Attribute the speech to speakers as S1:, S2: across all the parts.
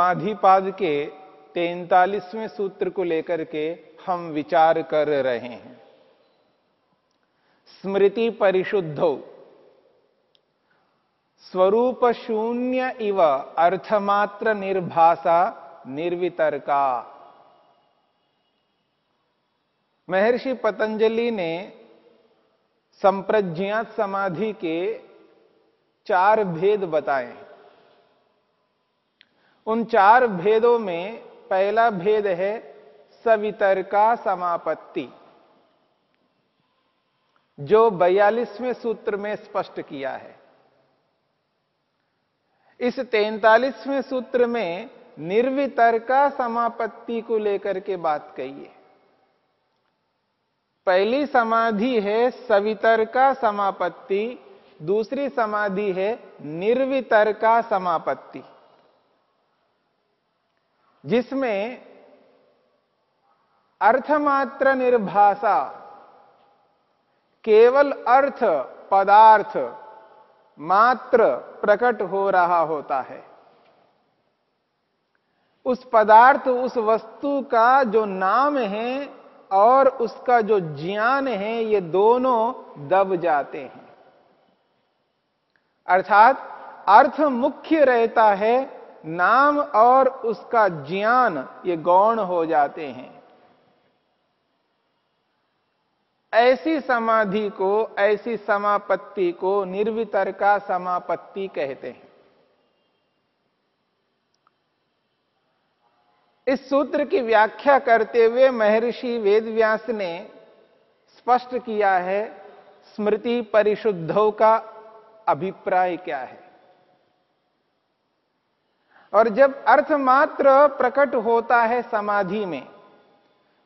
S1: समाधिपाद के तैतालीसवें सूत्र को लेकर के हम विचार कर रहे हैं। स्मृति परिशुद्धो। स्वरूप शून्य इव अर्थमात्र निर्भाषा निर्वितर्का। महर्षि पतंजलि ने संप्रज्ञात समाधि के चार भेद बताए हैं। उन चार भेदों में पहला भेद है सवितर का समापत्ति, जो बयालीसवें सूत्र में स्पष्ट किया है। इस तैतालीसवें सूत्र में निर्वितर का समापत्ति को लेकर के बात कही है। पहली समाधि है सवितर का समापत्ति, दूसरी समाधि है निर्वितर का समापत्ति। जिसमें अर्थमात्र निर्भाषा, केवल अर्थ पदार्थ मात्र प्रकट हो रहा होता है। उस पदार्थ, उस वस्तु का जो नाम है और उसका जो ज्ञान है, ये दोनों दब जाते हैं। अर्थात अर्थ मुख्य रहता है नाम और उसका ज्ञान ये गौण हो जाते हैं। ऐसी समाधि को, ऐसी समापत्ति को निर्वितर का समापत्ति कहते हैं। इस सूत्र की व्याख्या करते हुए महर्षि वेदव्यास ने स्पष्ट किया है, स्मृति परिशुद्धों का अभिप्राय क्या है? और जब अर्थ मात्र प्रकट होता है समाधि में,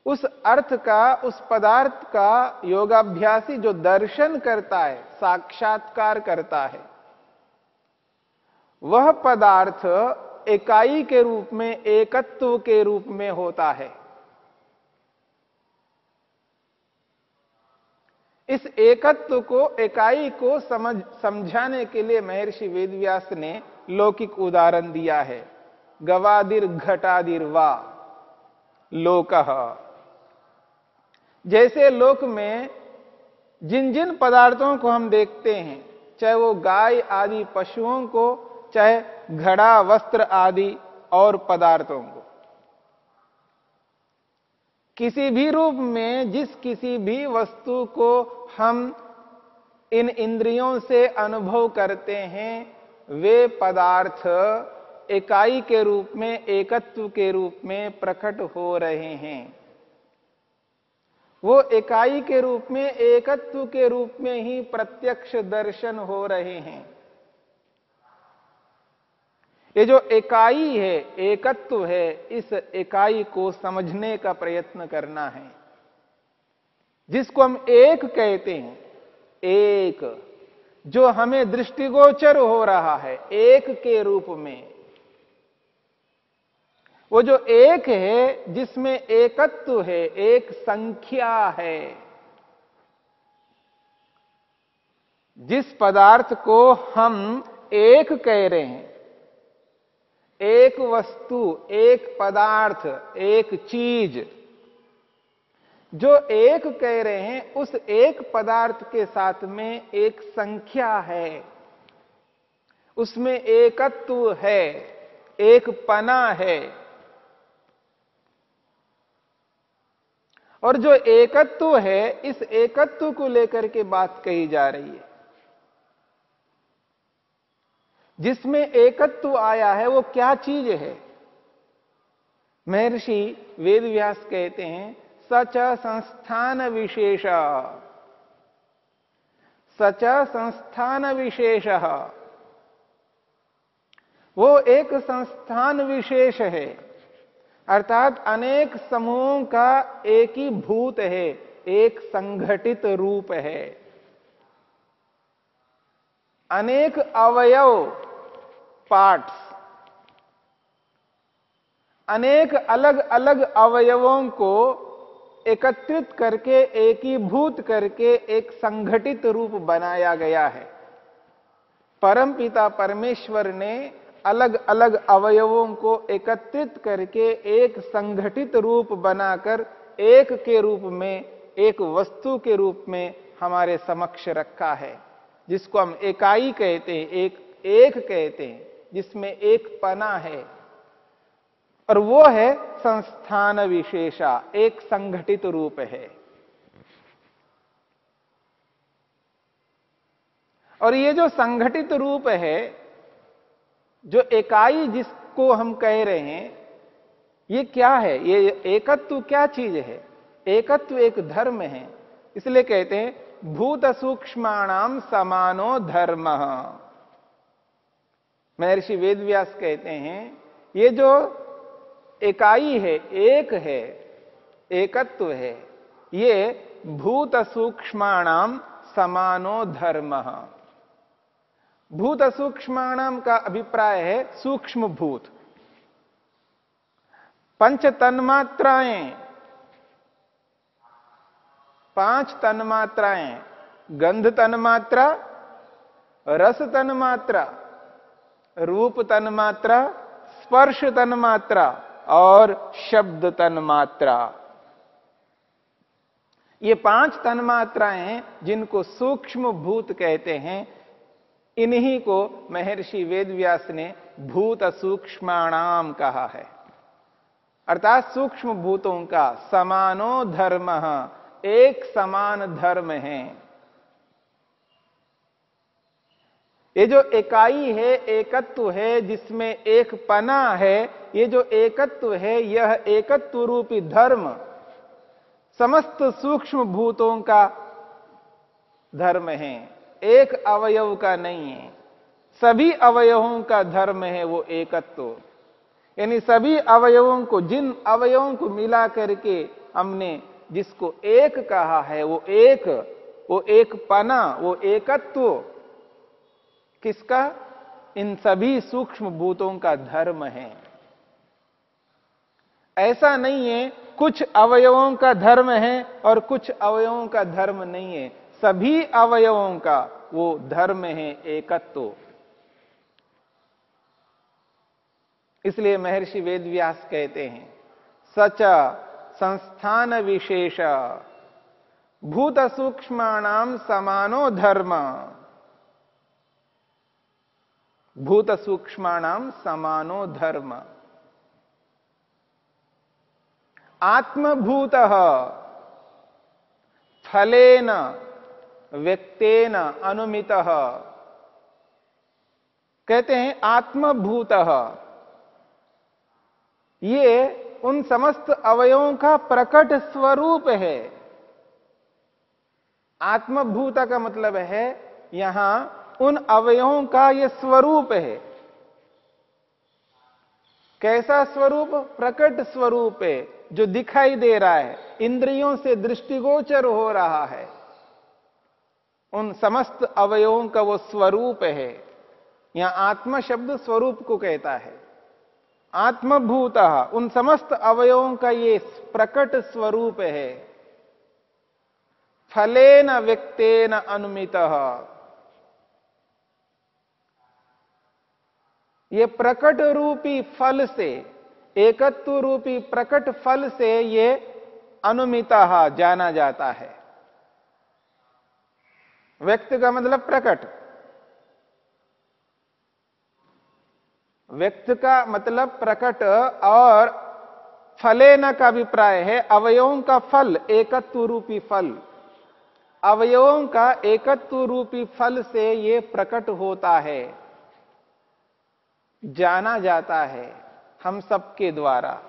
S1: उस अर्थ का, उस पदार्थ का योगाभ्यासी जो दर्शन करता है, साक्षात्कार करता है, वह पदार्थ इकाई के रूप में, एकत्व के रूप में होता है। इस एकत्व को इकाई को समझ, समझाने के लिए महर्षि वेदव्यास ने लौकिक उदाहरण दिया है। गवादिर घटादिर वा, लोक। जैसे लोक में जिन जिन पदार्थों को हम देखते हैं, चाहे वो गाय आदि पशुओं को, चाहे घड़ा, वस्त्र आदि और पदार्थों को। किसी भी रूप में जिस किसी भी वस्तु को हम इन इंद्रियों से अनुभव करते हैं वे पदार्थ इकाई के रूप में, एकत्व के रूप में प्रकट हो रहे हैं। वो इकाई के रूप में, एकत्व के रूप में ही प्रत्यक्ष दर्शन हो रहे हैं। ये जो इकाई है, एकत्व है, इस इकाई को समझने का प्रयत्न करना है। जिसको हम एक कहते हैं, एक। जो हमें दृष्टिगोचर हो रहा है, एक के रूप में। वो जो एक है, जिसमें एकत्व है, एक संख्या है। जिस पदार्थ को हम एक कह रहे हैं, एक वस्तु, एक पदार्थ, एक चीज़ जो एक कह रहे हैं, उस एक पदार्थ के साथ में एक संख्या है। उसमें एकत्व है, एक पना है। और जो एकत्व है, इस एकत्व को लेकर के बात कही जा रही है। जिसमें एकत्व आया है, वो क्या चीज़ है? महर्षि वेद व्यास कहते हैं सच संस्थान विशेष। सच संस्थान विशेष। वो एक संस्थान विशेष है। अर्थात अनेक समूहों का एक ही भूत है, एक संगठित रूप है। अनेक अवयव पार्ट्स अनेक अलग अलग अवयवों को एकत्रित करके, एकीभूत करके एक संगठित रूप बनाया गया है। परमपिता परमेश्वर ने अलग अलग अवयवों को एकत्रित करके एक संगठित रूप बनाकर, एक के रूप में, एक वस्तु के रूप में हमारे समक्ष रखा है, जिसको हम इकाई कहते हैं, एक एक कहते हैं, जिसमें एक पना है। और वो है संस्थान विशेषा, एक संगठित रूप है। और ये जो संगठित रूप है, जो इकाई जिसको हम कह रहे हैं, ये क्या है? ये एकत्व क्या चीज़ है? एकत्व एक धर्म है। इसलिए कहते हैं भूत सूक्ष्माणाम समानो धर्म। महर्षि वेदव्यास कहते हैं, ये जो इकाई है, एक है, एकत्व है। ये भूत सूक्ष्माणाम समानो धर्म। भूत सूक्ष्माणाम का अभिप्राय है सूक्ष्म भूत पंच तन्मात्राएँ पाँच तन्मात्राएँ। गंध तन्मात्रा, रस तन्मात्रा, रूप तन्मात्रा, स्पर्श तन्मात्रा। और शब्द तन्मात्रा। ये पाँच तन्मात्राएँ जिनको सूक्ष्म भूत कहते हैं, इन्हीं को महर्षि वेदव्यास ने भूत सूक्ष्माणाम कहा है। अर्थात सूक्ष्म भूतों का समानो धर्म, एक समान धर्म है। ये जो इकाई है, एकत्व है, जिसमें एक पना है ये जो एकत्व है, यह एकत्व रूपी धर्म, समस्त सूक्ष्म भूतों का धर्म है। एक अवयव का नहीं है। सभी अवयवों का धर्म है वो एकत्व। यानी सभी अवयवों को, जिन अवयवों को मिला करके हमने जिसको एक कहा है, वो एक वो एक पना वो एकत्व, किसका? इन सभी सूक्ष्म भूतों का धर्म है। ऐसा नहीं है, कुछ अवयवों का धर्म है और कुछ अवयवों का धर्म नहीं है। सभी अवयवों का वो धर्म है एकत्व। इसलिए महर्षि वेदव्यास कहते हैं, सच संस्थान विशेष, भूत सूक्ष्माणाम समानो धर्म। भूत सूक्ष्माणाम समानो धर्म। आत्मभूत, फलेन, व्यक्तेन अनुमित। कहते हैं आत्मभूत। ये उन समस्त अवयवों का प्रकट स्वरूप है। आत्मभूत का मतलब है, यहाँ उन अवयवों का यह स्वरूप है। कैसा स्वरूप? प्रकट स्वरूप है जो दिखाई दे रहा है। इंद्रियों से दृष्टिगोचर हो रहा है। उन समस्त अवयवों का वो स्वरूप है। यहाँ आत्म शब्द स्वरूप को कहता है। आत्मभूत उन समस्त अवयवों का ये प्रकट स्वरूप है। फलेन व्यक्तेन अनुमित। ये प्रकट रूपी फल से, एकत्व रूपी प्रकट फल से ये अनुमिता जाना जाता है। व्यक्त का मतलब प्रकट। व्यक्त का मतलब प्रकट और फलेन का अभिप्राय है, अवयवों का फल, एकत्व रूपी फल। अवयवों का एकत्व रूपी फल से ये प्रकट होता है। जाना जाता है हम सबके द्वारा।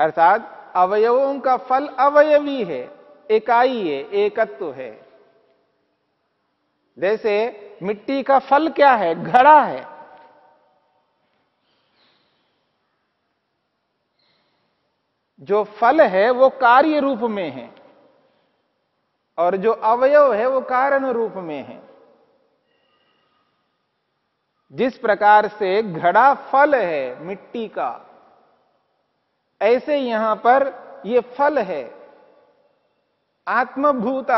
S1: अर्थात अवयवों का फल अवयवी है इकाई है, एकत्व है। जैसे मिट्टी का फल क्या है? घड़ा है। जो फल है वो कार्य रूप में है और जो अवयव है वो कारण रूप में है। जिस प्रकार से घड़ा फल है मिट्टी का, ऐसे यहाँ पर यह फल है। आत्मभूत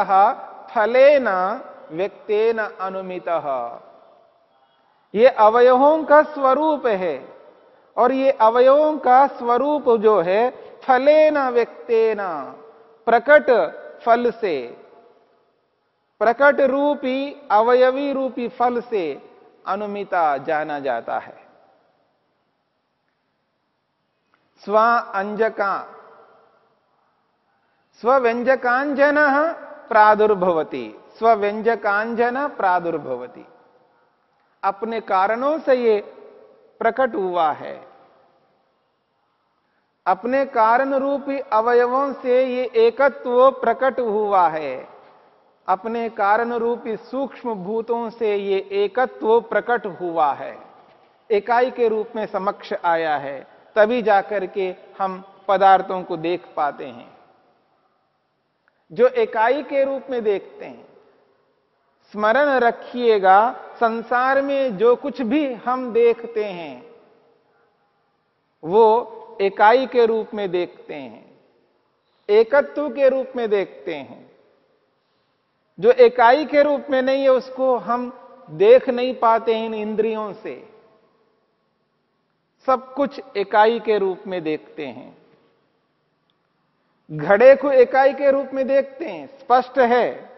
S1: फलेन व्यक्तेन अनुमित। ये अवयवों का स्वरूप है और ये अवयवों का स्वरूप जो है फलेन व्यक्तेन, प्रकट फल से, प्रकट रूपी, अवयवी रूपी फल से अनुमिता जाना जाता है। स्व अंजका। स्व्यंजकांजन प्रादुर्भवती। स्व्यंजकांजन प्रादुर्भवती। अपने कारणों से ये प्रकट हुआ है। अपने कारण रूपी अवयवों से ये एकत्व प्रकट हुआ है। अपने कारण रूपी सूक्ष्म भूतों से ये एकत्व प्रकट हुआ है। इकाई के रूप में समक्ष आया है, तभी जाकर के हम पदार्थों को देख पाते हैं। जो इकाई के रूप में देखते हैं, स्मरण रखिएगा, संसार में जो कुछ भी हम देखते हैं, वो इकाई के रूप में देखते हैं, एकत्व के रूप में देखते हैं। जो इकाई के रूप में नहीं है, उसको हम देख नहीं पाते इन इंद्रियों से। सब कुछ इकाई के रूप में देखते हैं। घड़े को इकाई के रूप में देखते हैं, स्पष्ट है।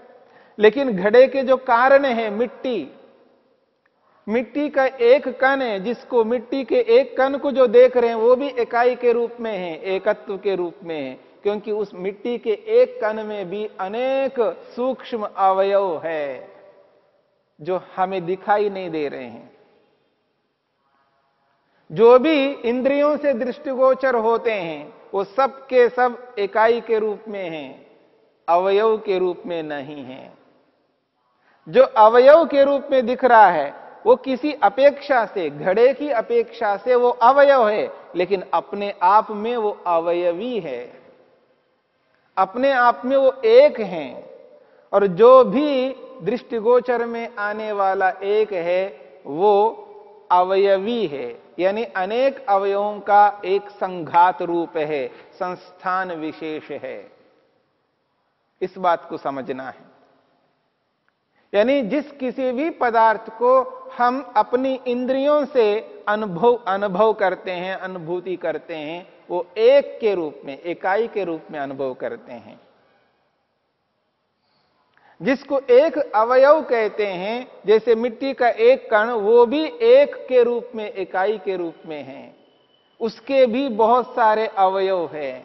S1: लेकिन घड़े के जो कारण है, मिट्टी मिट्टी का एक कण है, जिसको मिट्टी के एक कण को जो देख रहे हैं, वो भी इकाई के रूप में है, एकत्व के रूप में है। क्योंकि उस मिट्टी के एक कण में भी अनेक सूक्ष्म अवयव है, जो हमें दिखाई नहीं दे रहे हैं। जो भी इंद्रियों से दृष्टिगोचर होते हैं, वो सब के सब इकाई के रूप में हैं, अवयव के रूप में नहीं है। जो अवयव के रूप में दिख रहा है, वो किसी अपेक्षा से, घड़े की अपेक्षा से वो अवयव है, लेकिन अपने आप में वो अवयवी है। अपने आप में वो एक हैं और जो भी दृष्टिगोचर में आने वाला एक है, वो अवयवी है। यानी अनेक अवयवों का एक संघात रूप है, संस्थान विशेष है। इस बात को समझना है। यानी जिस किसी भी पदार्थ को हम अपनी इंद्रियों से अनुभव अनुभव करते हैं, अनुभूति करते हैं, वो एक के रूप में इकाई के रूप में अनुभव करते हैं। जिसको एक अवयव कहते हैं, जैसे मिट्टी का एक कण, वो भी एक के रूप में इकाई के रूप में है। उसके भी बहुत सारे अवयव है।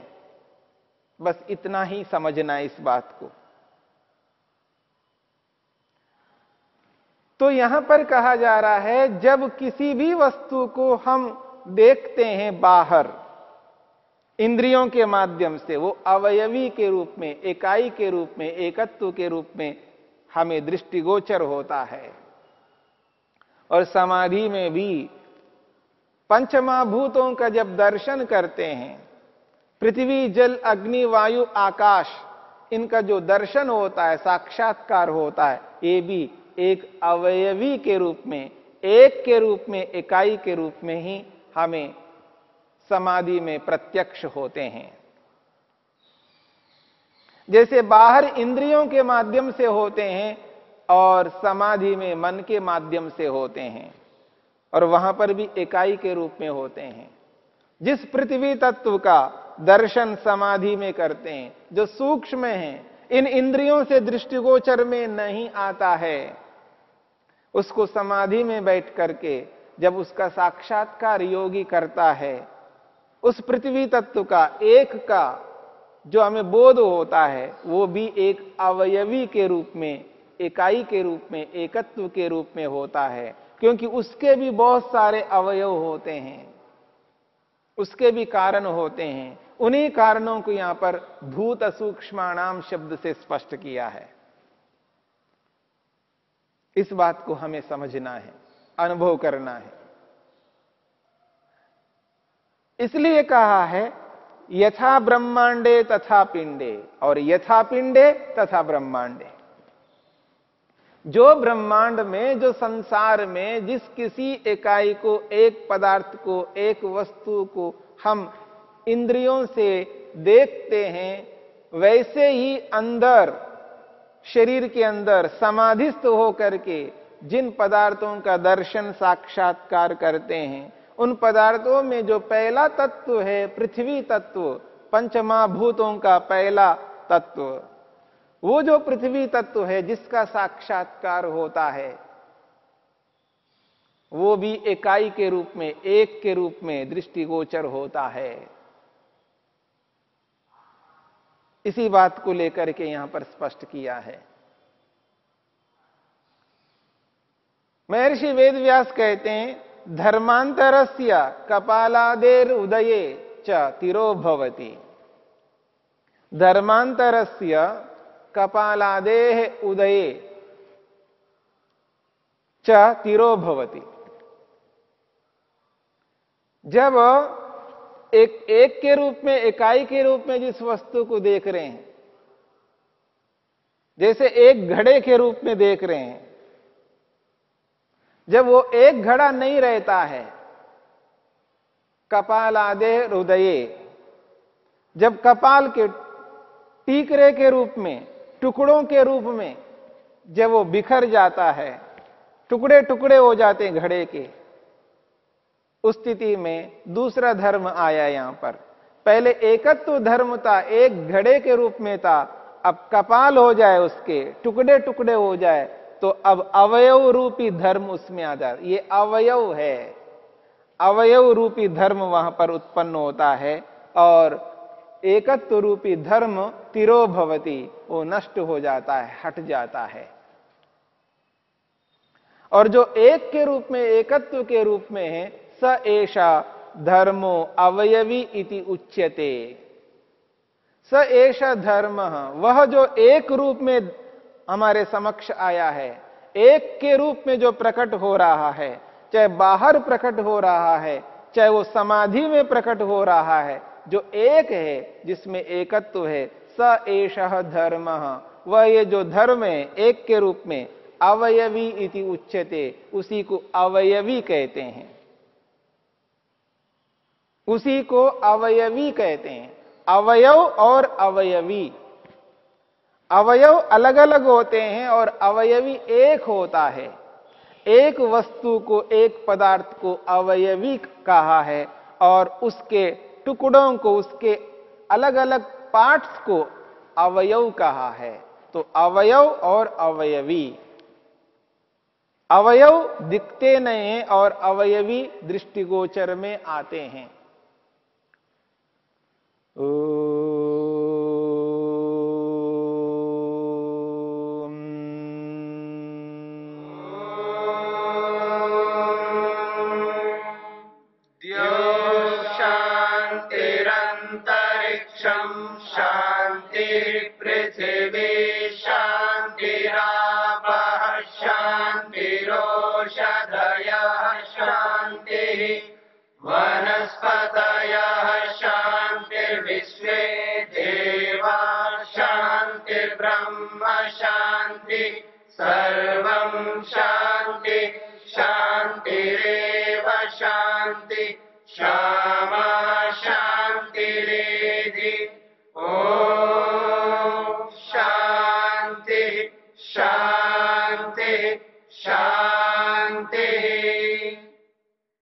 S1: बस इतना ही समझना इस बात को। तो यहाँ पर कहा जा रहा है, जब किसी भी वस्तु को हम देखते हैं बाहर, इंद्रियों के माध्यम से, वो अवयवी के रूप में इकाई के रूप में, एकत्व के रूप में हमें दृष्टिगोचर होता है। और समाधि में भी पंचमाभूतों का जब दर्शन करते हैं, पृथ्वी, जल, अग्नि, वायु, आकाश, इनका जो दर्शन होता है, साक्षात्कार होता है, ये भी एक अवयवी के रूप में, एक के रूप में, इकाई के रूप में ही हमें समाधि में प्रत्यक्ष होते हैं। जैसे बाहर इंद्रियों के माध्यम से होते हैं और समाधि में मन के माध्यम से होते हैं और वहाँ पर भी इकाई के रूप में होते हैं। जिस पृथ्वी तत्व का दर्शन समाधि में करते हैं, जो सूक्ष्म है, इन इंद्रियों से दृष्टिगोचर में नहीं आता है। उसको समाधि में बैठ करके जब उसका साक्षात्कार योगी करता है, उस पृथ्वी तत्व का, एक का जो हमें बोध होता है, वो भी एक अवयवी के रूप में इकाई के रूप में, एकत्व के रूप में होता है। क्योंकि उसके भी बहुत सारे अवयव होते हैं, उसके भी कारण होते हैं। उन्हीं कारणों को यहाँ पर भूत सूक्ष्माणाम शब्द से स्पष्ट किया है। इस बात को हमें समझना है, अनुभव करना है। इसलिए कहा है, यथा ब्रह्मांडे तथा पिंडे, और यथा पिंडे तथा ब्रह्मांडे। जो ब्रह्मांड में, जो संसार में, जिस किसी इकाई को, एक पदार्थ को, एक वस्तु को हम इंद्रियों से देखते हैं, वैसे ही अंदर शरीर के अंदर समाधिस्थ होकर के जिन पदार्थों का दर्शन साक्षात्कार करते हैं, उन पदार्थों में जो पहला तत्व है पृथ्वी तत्व पंचमाभूतों का पहला तत्व, वो जो पृथ्वी तत्व है जिसका साक्षात्कार होता है, वो भी इकाई के रूप में, एक के रूप में दृष्टिगोचर होता है। इसी बात को लेकर के यहाँ पर स्पष्ट किया है। महर्षि वेदव्यास कहते हैं, धर्मांतरस्य कपालादेर उदये च तिरो भवती। धर्मांतरस्य कपालादेह उदये च तिरो जब एक एक के रूप में, इकाई के रूप में जिस वस्तु को देख रहे हैं, जैसे एक घड़े के रूप में देख रहे हैं, जब वो एक घड़ा नहीं रहता है, कपाल आदे हृदय, जब कपाल के टीकरे के रूप में, टुकड़ों के रूप में, जब वो बिखर जाता है टुकड़े टुकड़े हो जाते हैं घड़े के उस स्थिति में दूसरा धर्म आया यहाँ पर। पहले एकत्व धर्म था, एक घड़े के रूप में था। अब कपाल हो जाए उसके, टुकड़े टुकड़े हो जाए तो अब अवयव रूपी धर्म उसमें आ जाए। ये अवयव है। अवयव रूपी धर्म वहाँ पर उत्पन्न होता है और एकत्व रूपी धर्म तिरो भवती वो नष्ट हो जाता है, हट जाता है। और जो एक के रूप में, एकत्व के रूप में है स एषा धर्मो अवयवी इति उच्यते। स एषा धर्म, वह जो एक रूप में हमारे समक्ष आया है, एक के रूप में जो प्रकट हो रहा है, चाहे बाहर प्रकट हो रहा है, चाहे वो समाधि में प्रकट हो रहा है, जो एक है, जिसमें एकत्व है, स एष धर्म, वह ये जो धर्म है, एक के रूप में अवयवी इति उच्यते, उसी को अवयवी कहते हैं। उसी को अवयवी कहते हैं। अवयव और अवयवी। अवयव अलग अलग होते हैं और अवयवी एक होता है। एक वस्तु को, एक पदार्थ को अवयवी कहा है और उसके टुकड़ों को, उसके अलग अलग पार्ट्स को अवयव कहा है। तो अवयव और अवयवी। अवयव दिखते नहीं और अवयवी दृष्टिगोचर में आते हैं।
S2: 呃